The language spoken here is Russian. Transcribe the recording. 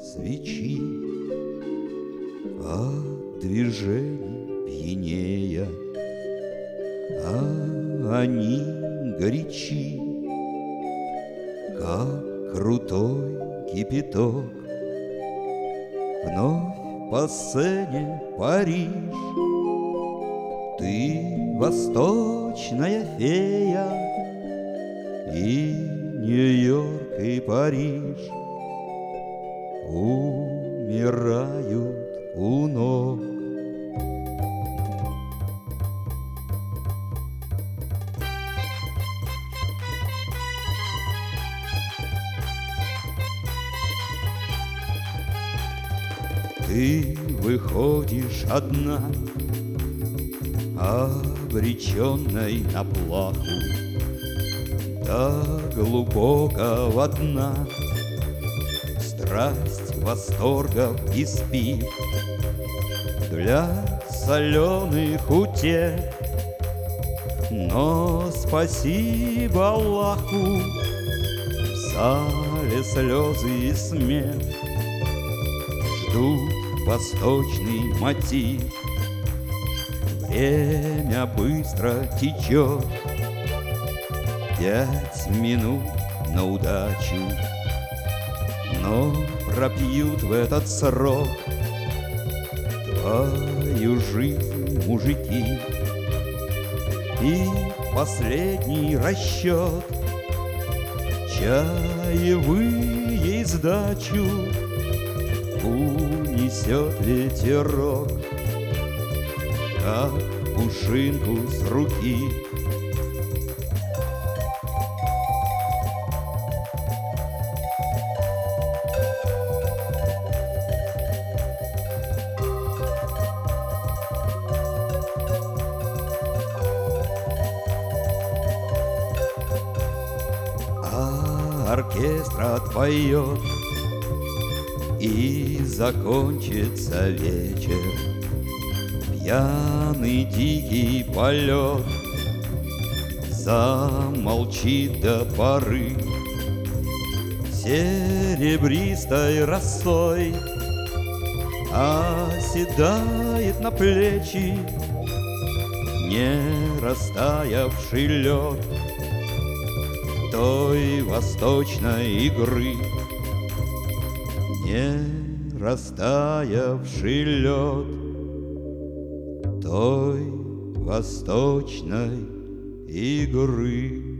свечи, От движений пьянея, А они горячи, Как крутой кипяток. Вновь по сцене Париж, Ты восточная фея, И Нью-Йорк Париж Умирают у ног. Ты выходишь одна, Обреченной на плаху, До глубокого дна. Страсть восторгов и спит Для соленых утех. Но спасибо Аллаху, В зале слезы и смех Ждут восточный мотив. Время быстро течет, Пять минут на удачу, Но пропьют в этот срок Твою жизнь мужики. И последний расчет Чаевые сдачу Унесет ветерок Как пушинку с руки оркестр отпоет И закончится вечер Пьяный дикий полет. Замолчит до поры Серебристой росой Оседает на плечи Не растаявший лед той восточной игры, Не растаявший лед той восточной игры.